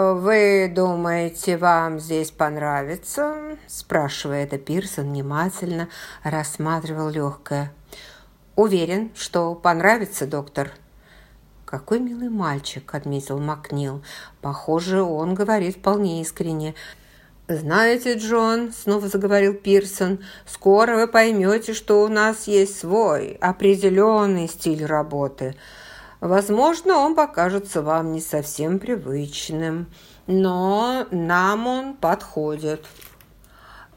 «Вы думаете, вам здесь понравится?» спрашивая это, Пирсон внимательно рассматривал легкое. «Уверен, что понравится, доктор». «Какой милый мальчик», — отметил Макнил. «Похоже, он говорит вполне искренне». «Знаете, Джон», — снова заговорил Пирсон, «скоро вы поймете, что у нас есть свой определенный стиль работы. Возможно, он покажется вам не совсем привычным, но нам он подходит».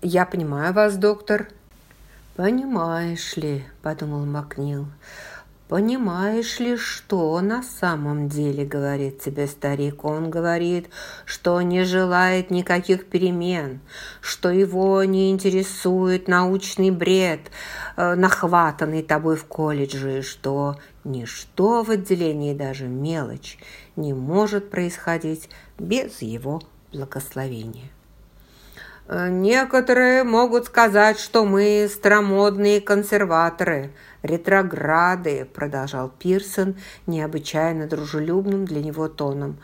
«Я понимаю вас, доктор». «Понимаешь ли», — подумал Макнил, — Понимаешь ли, что на самом деле говорит тебе старик? Он говорит, что не желает никаких перемен, что его не интересует научный бред, э, нахватанный тобой в колледже, что ничто в отделении, даже мелочь, не может происходить без его благословения. «Некоторые могут сказать, что мы старомодные консерваторы», ретрограды», – продолжал Пирсон необычайно дружелюбным для него тоном.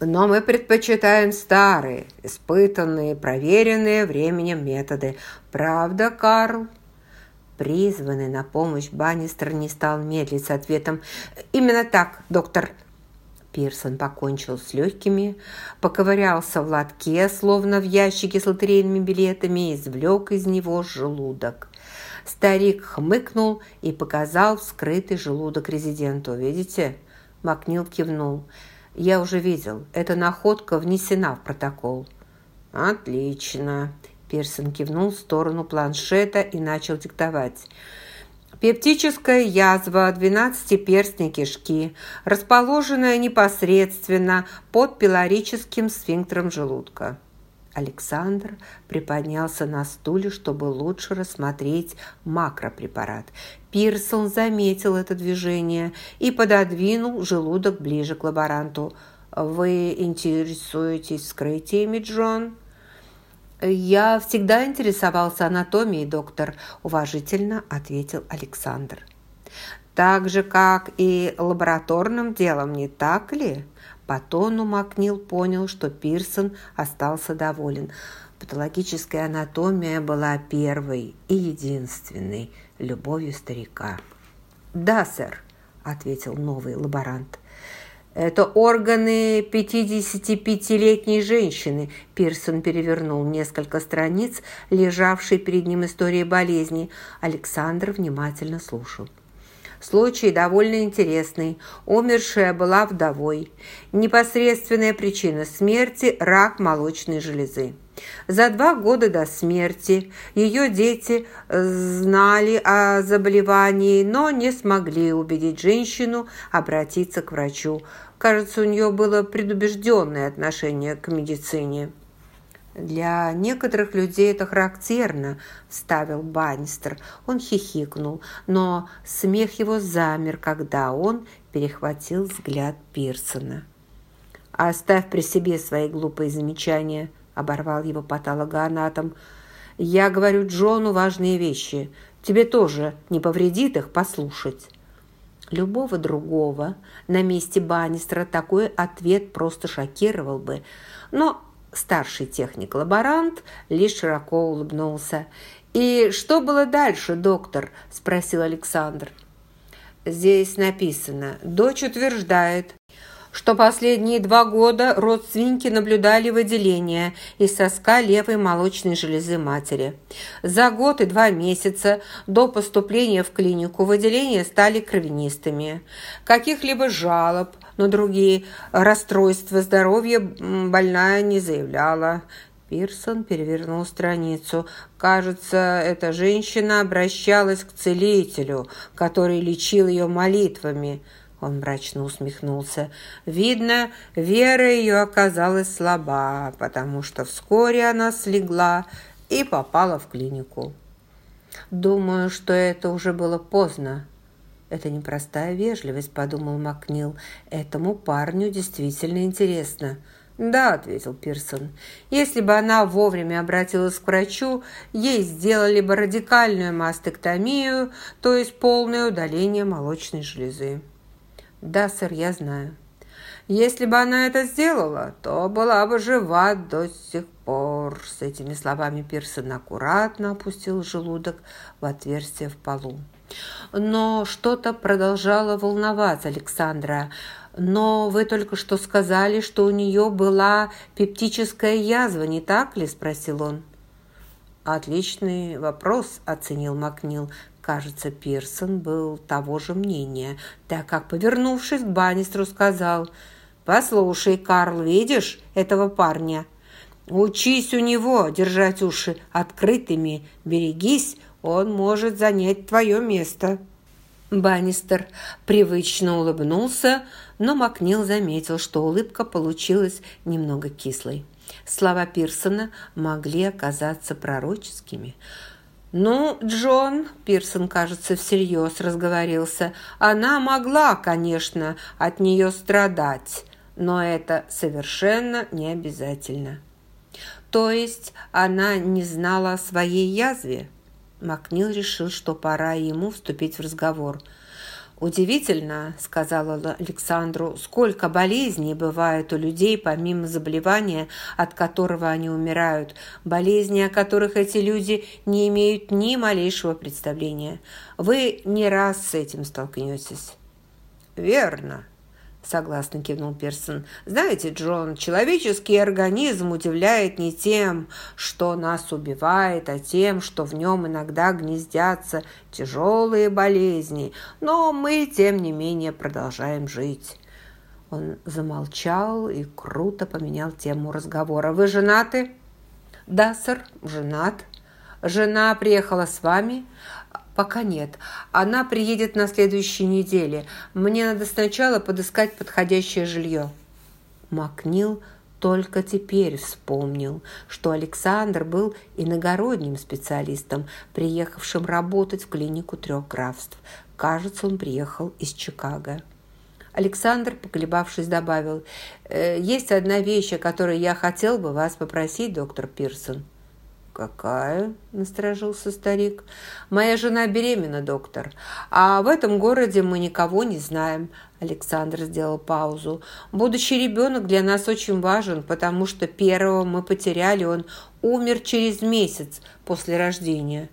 «Но мы предпочитаем старые, испытанные, проверенные временем методы. Правда, Карл?» Призванный на помощь Баннистер не стал медлить с ответом «Именно так, доктор». Пирсон покончил с легкими, поковырялся в лотке, словно в ящике с лотерейными билетами, и извлек из него желудок. Старик хмыкнул и показал вскрытый желудок резиденту. «Видите?» Макнил кивнул. «Я уже видел. Эта находка внесена в протокол». «Отлично!» Пирсон кивнул в сторону планшета и начал диктовать. Пептическая язва двенадцатиперстной кишки, расположенная непосредственно под пилорическим сфинктером желудка. Александр приподнялся на стуле, чтобы лучше рассмотреть макропрепарат. Пирсон заметил это движение и пододвинул желудок ближе к лаборанту. «Вы интересуетесь вскрытиями, Джон?» «Я всегда интересовался анатомией, доктор», – уважительно ответил Александр. «Так же, как и лабораторным делом, не так ли?» По тону Макнил понял, что Пирсон остался доволен. Патологическая анатомия была первой и единственной любовью старика. «Да, сэр», – ответил новый лаборант. «Это органы 55-летней женщины», – Пирсон перевернул несколько страниц, лежавшей перед ним истории болезни. Александр внимательно слушал. Случай довольно интересный. Умершая была вдовой. Непосредственная причина смерти – рак молочной железы. За два года до смерти ее дети знали о заболевании, но не смогли убедить женщину обратиться к врачу. Кажется, у нее было предубежденное отношение к медицине. «Для некоторых людей это характерно», – вставил Баннистер. Он хихикнул, но смех его замер, когда он перехватил взгляд Пирсона. «Оставь при себе свои глупые замечания», – оборвал его патологоанатом. «Я говорю Джону важные вещи. Тебе тоже не повредит их послушать». Любого другого на месте Баннистера такой ответ просто шокировал бы. Но Старший техник-лаборант лишь широко улыбнулся. «И что было дальше, доктор?» – спросил Александр. «Здесь написано. Дочь утверждает, что последние два года родственники наблюдали выделение из соска левой молочной железы матери. За год и два месяца до поступления в клинику выделения стали кровянистыми. Каких-либо жалоб на другие расстройства здоровья больная не заявляла. Пирсон перевернул страницу. Кажется, эта женщина обращалась к целителю, который лечил ее молитвами. Он мрачно усмехнулся. Видно, вера ее оказалась слаба, потому что вскоре она слегла и попала в клинику. Думаю, что это уже было поздно. Это непростая вежливость, подумал Макнил. Этому парню действительно интересно. «Да», – ответил Пирсон. «Если бы она вовремя обратилась к врачу, ей сделали бы радикальную мастектомию, то есть полное удаление молочной железы». «Да, сэр, я знаю». Если бы она это сделала, то была бы жива до сих пор. С этими словами Пирсон аккуратно опустил желудок в отверстие в полу. Но что-то продолжало волновать Александра. «Но вы только что сказали, что у нее была пептическая язва, не так ли?» – спросил он. «Отличный вопрос», – оценил Макнил. Кажется, Пирсон был того же мнения, так как, повернувшись к Баннистеру, сказал – «Послушай, Карл, видишь этого парня? Учись у него держать уши открытыми, берегись, он может занять твое место». Баннистер привычно улыбнулся, но Макнил заметил, что улыбка получилась немного кислой. Слова Пирсона могли оказаться пророческими. «Ну, Джон», — Пирсон, кажется, всерьез разговорился, «она могла, конечно, от нее страдать, но это совершенно не обязательно. То есть она не знала о своей язве? Макнил решил, что пора ему вступить в разговор. «Удивительно», – сказала Александру, – «сколько болезней бывает у людей, помимо заболевания, от которого они умирают, болезни, о которых эти люди не имеют ни малейшего представления. Вы не раз с этим столкнетесь». «Верно», – согласно кивнул Персон. «Знаете, Джон, человеческий организм удивляет не тем, что нас убивает, а тем, что в нем иногда гнездятся тяжелые болезни, но мы, тем не менее, продолжаем жить». Он замолчал и круто поменял тему разговора. «Вы женаты?» «Да, сэр, женат. Жена приехала с вами. «Пока нет. Она приедет на следующей неделе. Мне надо сначала подыскать подходящее жилье». Макнил только теперь вспомнил, что Александр был иногородним специалистом, приехавшим работать в клинику трех графств. Кажется, он приехал из Чикаго. Александр, поколебавшись, добавил, «Э, «Есть одна вещь, о которой я хотел бы вас попросить, доктор Пирсон». «Какая?» – насторожился старик. «Моя жена беременна, доктор. А в этом городе мы никого не знаем». Александр сделал паузу. «Будущий ребенок для нас очень важен, потому что первого мы потеряли. Он умер через месяц после рождения».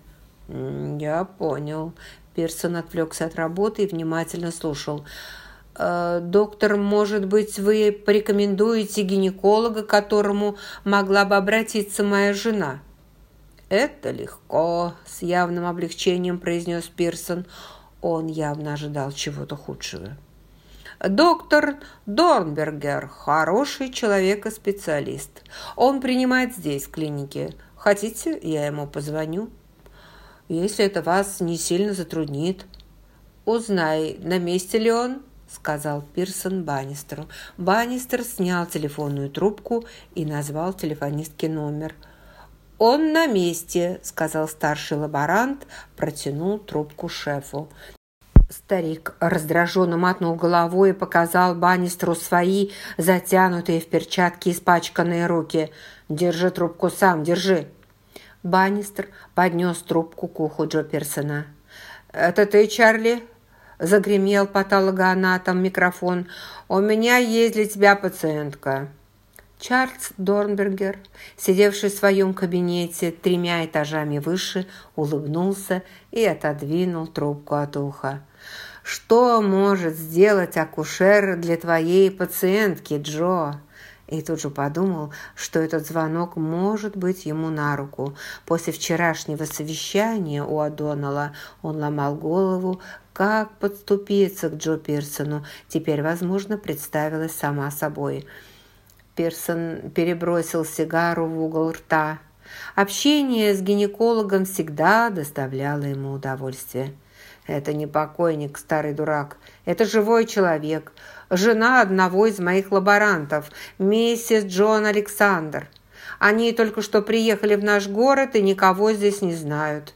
«Я понял». Пирсон отвлекся от работы и внимательно слушал. «Э, «Доктор, может быть, вы порекомендуете гинеколога, которому могла бы обратиться моя жена?» «Это легко», – с явным облегчением произнес Пирсон. Он явно ожидал чего-то худшего. «Доктор Дорнбергер – хороший человек и специалист. Он принимает здесь, в клинике. Хотите, я ему позвоню?» «Если это вас не сильно затруднит». «Узнай, на месте ли он?» – сказал Пирсон Баннистеру. Баннистер снял телефонную трубку и назвал телефонистке номер – «Он на месте», – сказал старший лаборант, протянул трубку шефу. Старик раздраженно мотнул головой и показал Баннистеру свои затянутые в перчатки испачканные руки. «Держи трубку сам, держи!» Баннистер поднес трубку к уху Джо Персона. «Это ты, Чарли?» – загремел патологоанатом микрофон. «У меня есть для тебя пациентка». Чарльз Дорнбергер, сидевший в своем кабинете тремя этажами выше, улыбнулся и отодвинул трубку от уха. «Что может сделать акушер для твоей пациентки, Джо?» И тут же подумал, что этот звонок может быть ему на руку. После вчерашнего совещания у Адонала он ломал голову, как подступиться к Джо Пирсону. Теперь, возможно, представилась сама собой – Персон перебросил сигару в угол рта. Общение с гинекологом всегда доставляло ему удовольствие. «Это не покойник, старый дурак. Это живой человек. Жена одного из моих лаборантов, миссис Джон Александр. Они только что приехали в наш город и никого здесь не знают».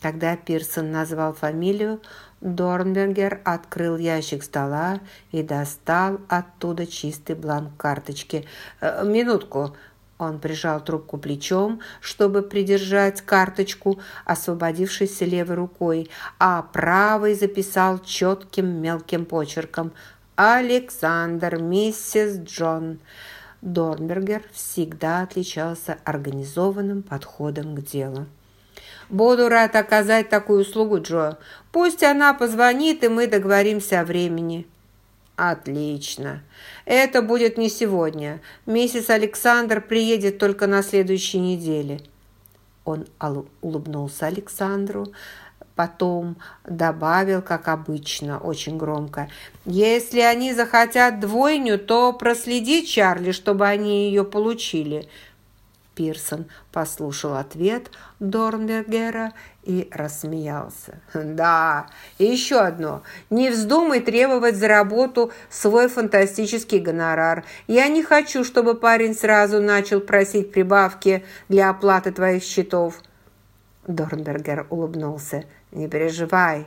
Тогда Пирсон назвал фамилию, Дорнбергер открыл ящик стола и достал оттуда чистый бланк карточки. «Э, «Минутку!» Он прижал трубку плечом, чтобы придержать карточку, освободившейся левой рукой, а правой записал четким мелким почерком Александр, миссис Джон». Дорнбергер всегда отличался организованным подходом к делу. «Буду рад оказать такую услугу, Джо. Пусть она позвонит, и мы договоримся о времени». «Отлично. Это будет не сегодня. Миссис Александр приедет только на следующей неделе». Он улыбнулся Александру, потом добавил, как обычно, очень громко. «Если они захотят двойню, то проследи, Чарли, чтобы они ее получили». Пирсон послушал ответ Дорнбергера и рассмеялся. «Да, и еще одно. Не вздумай требовать за работу свой фантастический гонорар. Я не хочу, чтобы парень сразу начал просить прибавки для оплаты твоих счетов». Дорнбергер улыбнулся. «Не переживай».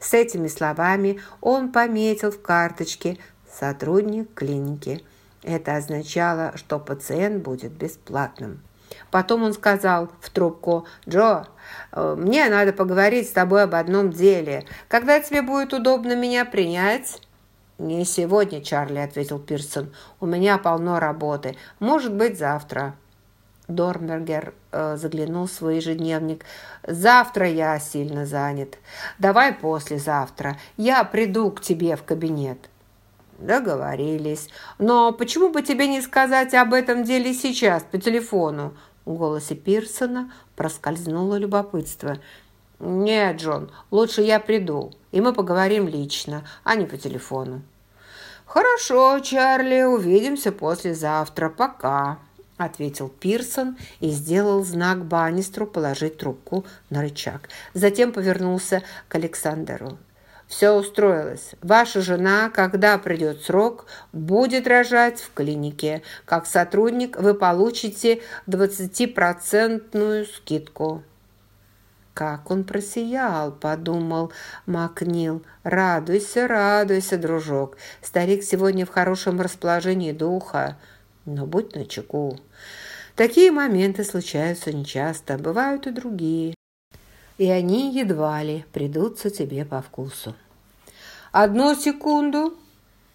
С этими словами он пометил в карточке «сотрудник клиники». Это означало, что пациент будет бесплатным. Потом он сказал в трубку, «Джо, э, мне надо поговорить с тобой об одном деле. Когда тебе будет удобно меня принять?» «Не сегодня, Чарли», — ответил Пирсон. «У меня полно работы. Может быть, завтра». Дорнбергер э, заглянул в свой ежедневник. «Завтра я сильно занят. Давай послезавтра. Я приду к тебе в кабинет». «Договорились. Но почему бы тебе не сказать об этом деле сейчас по телефону? В голосе Пирсона проскользнуло любопытство. «Нет, Джон, лучше я приду, и мы поговорим лично, а не по телефону». «Хорошо, Чарли, увидимся послезавтра. Пока», – ответил Пирсон и сделал знак Баннистру положить трубку на рычаг. Затем повернулся к Александру. Все устроилось. Ваша жена, когда придет срок, будет рожать в клинике. Как сотрудник вы получите 20% скидку». «Как он просиял!» – подумал Макнил. «Радуйся, радуйся, дружок. Старик сегодня в хорошем расположении духа. Но будь начеку. Такие моменты случаются нечасто, бывают и другие и они едва ли придутся тебе по вкусу. «Одну секунду!»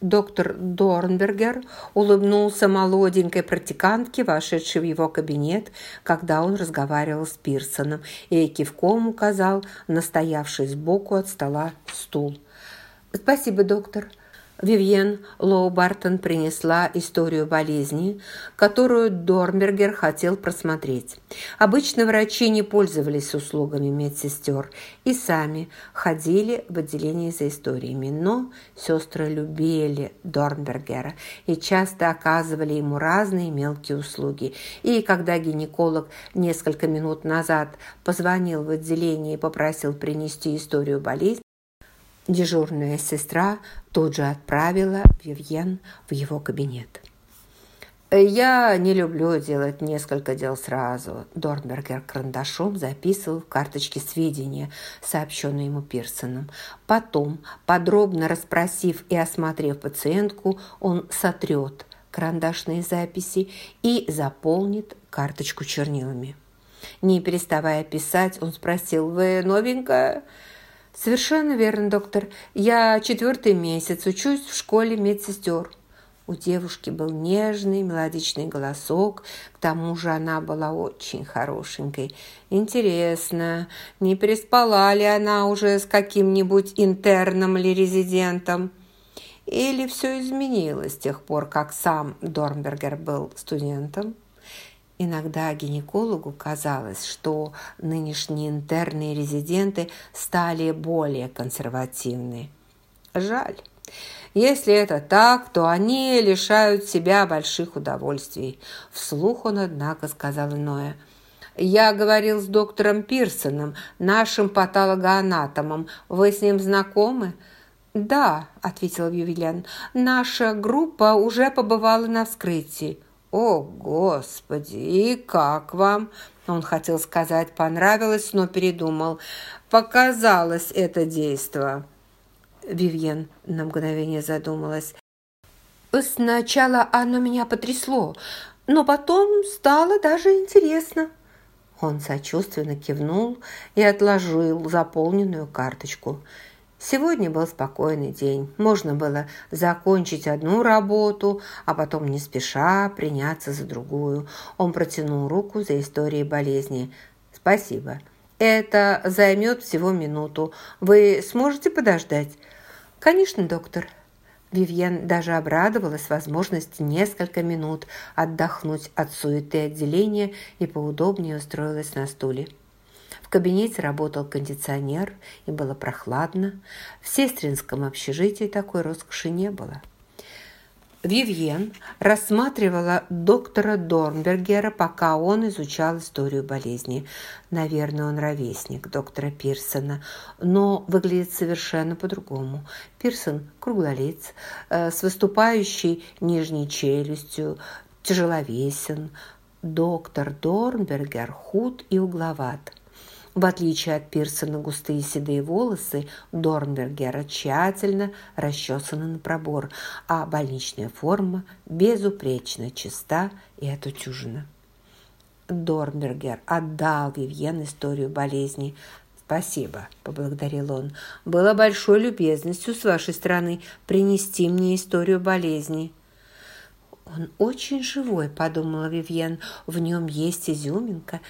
Доктор Дорнбергер улыбнулся молоденькой практикантке, вошедшей в его кабинет, когда он разговаривал с Пирсоном, и кивком указал на стоявший сбоку от стола стул. «Спасибо, доктор», Вивьен Лоу Бартон принесла историю болезни, которую Дорнбергер хотел просмотреть. Обычно врачи не пользовались услугами медсестер и сами ходили в отделение за историями, но сестры любили Дорнбергера и часто оказывали ему разные мелкие услуги. И когда гинеколог несколько минут назад позвонил в отделение и попросил принести историю болезни, Дежурная сестра тут же отправила Вивьен в его кабинет. «Я не люблю делать несколько дел сразу», – Дорнбергер карандашом записывал в карточке сведения, сообщенные ему Пирсоном. Потом, подробно расспросив и осмотрев пациентку, он сотрет карандашные записи и заполнит карточку чернилами. Не переставая писать, он спросил, «Вы новенькая?» «Совершенно верно, доктор. Я четвертый месяц учусь в школе медсестер». У девушки был нежный, мелодичный голосок, к тому же она была очень хорошенькой. Интересно, не переспала ли она уже с каким-нибудь интерном или резидентом? Или все изменилось с тех пор, как сам Дорнбергер был студентом? Иногда гинекологу казалось, что нынешние интерные резиденты стали более консервативны. Жаль. Если это так, то они лишают себя больших удовольствий. Вслух он, однако, сказал иное. «Я говорил с доктором Пирсоном, нашим патологоанатомом. Вы с ним знакомы?» «Да», – ответил Ювилян, – «наша группа уже побывала на вскрытии». «О, Господи! И как вам?» Он хотел сказать «понравилось», но передумал. «Показалось это действо». Вивьен на мгновение задумалась. «Сначала оно меня потрясло, но потом стало даже интересно». Он сочувственно кивнул и отложил заполненную карточку. Сегодня был спокойный день. Можно было закончить одну работу, а потом не спеша приняться за другую. Он протянул руку за историей болезни. «Спасибо. Это займет всего минуту. Вы сможете подождать?» «Конечно, доктор». Вивьен даже обрадовалась возможности несколько минут отдохнуть от суеты отделения и поудобнее устроилась на стуле. В кабинете работал кондиционер, и было прохладно. В сестринском общежитии такой роскоши не было. Вивьен рассматривала доктора Дорнбергера, пока он изучал историю болезни. Наверное, он ровесник доктора Пирсона, но выглядит совершенно по-другому. Пирсон круглолиц, э, с выступающей нижней челюстью, тяжеловесен. Доктор Дорнбергер худ и угловат. В отличие от Пирсона, густые седые волосы Дорнбергера тщательно расчесаны на пробор, а больничная форма безупречно чиста и отутюжена. Дорнбергер отдал Вивьен историю болезни. «Спасибо», – поблагодарил он. «Было большой любезностью с вашей стороны принести мне историю болезни». «Он очень живой», – подумала Вивьен. «В нем есть изюминка».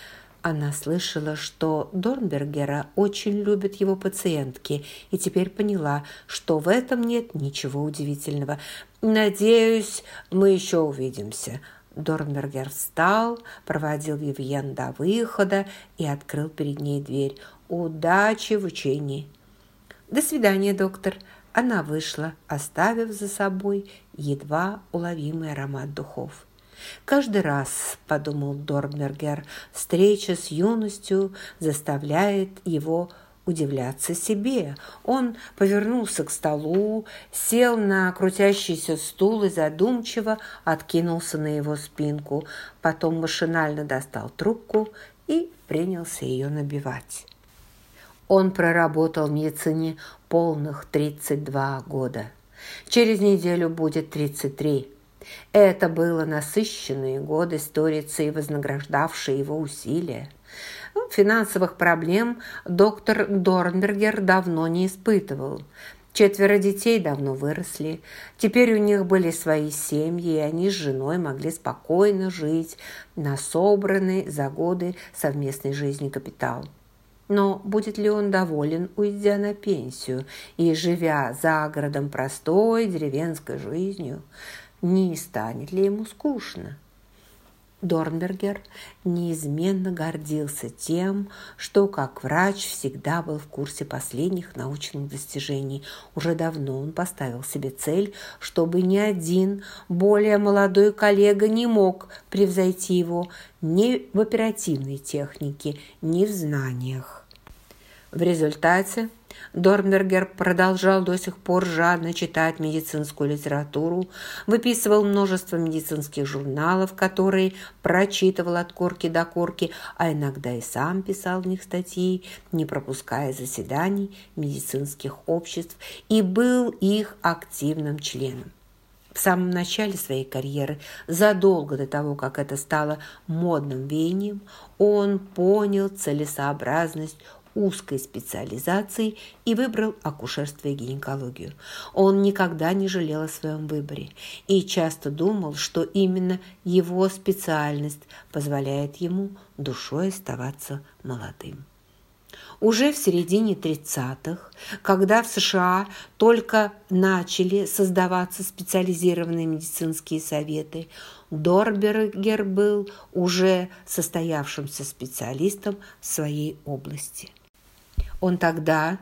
Она слышала, что Дорнбергера очень любят его пациентки, и теперь поняла, что в этом нет ничего удивительного. «Надеюсь, мы еще увидимся». Дорнбергер встал, проводил Вивьен до выхода и открыл перед ней дверь. «Удачи в учении!» «До свидания, доктор!» Она вышла, оставив за собой едва уловимый аромат духов. Каждый раз, подумал Дорнбергер, встреча с юностью заставляет его удивляться себе. Он повернулся к столу, сел на крутящийся стул и задумчиво откинулся на его спинку. Потом машинально достал трубку и принялся ее набивать. Он проработал в медицине полных 32 года. Через неделю будет 33. Это было насыщенные годы сторицей, вознаграждавшие его усилия. Финансовых проблем доктор Дорнбергер давно не испытывал. Четверо детей давно выросли. Теперь у них были свои семьи, и они с женой могли спокойно жить на собранный за годы совместной жизни капитал. Но будет ли он доволен, уйдя на пенсию и живя за городом простой деревенской жизнью? Не станет ли ему скучно. Дорнбергер неизменно гордился тем, что как врач всегда был в курсе последних научных достижений. Уже давно он поставил себе цель, чтобы ни один более молодой коллега не мог превзойти его ни в оперативной технике, ни в знаниях. В результате Дорнбергер продолжал до сих пор жадно читать медицинскую литературу, выписывал множество медицинских журналов, которые прочитывал от корки до корки, а иногда и сам писал в них статьи, не пропуская заседаний медицинских обществ и был их активным членом. В самом начале своей карьеры, задолго до того, как это стало модным веянием, он понял целесообразность узкой специализации и выбрал акушерство и гинекологию. Он никогда не жалел о своем выборе и часто думал, что именно его специальность позволяет ему душой оставаться молодым. Уже в середине 30-х, когда в США только начали создаваться специализированные медицинские советы, Дорбергер был уже состоявшимся специалистом в своей области. Он тогда,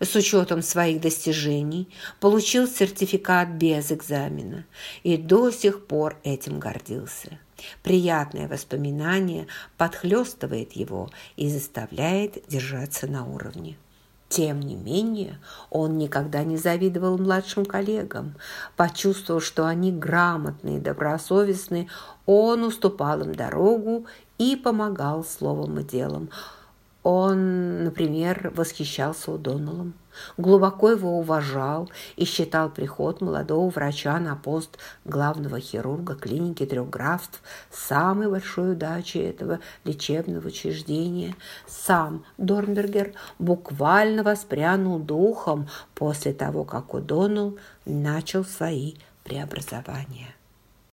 с учетом своих достижений, получил сертификат без экзамена и до сих пор этим гордился. Приятное воспоминание подхлестывает его и заставляет держаться на уровне. Тем не менее, он никогда не завидовал младшим коллегам. Почувствовав, что они грамотные добросовестные, он уступал им дорогу и помогал словом и делом – Он, например, восхищался Удоналом, глубоко его уважал и считал приход молодого врача на пост главного хирурга клиники трех графств самой большой удачей этого лечебного учреждения. Сам Дорнбергер буквально воспрянул духом после того, как Удонал начал свои преобразования.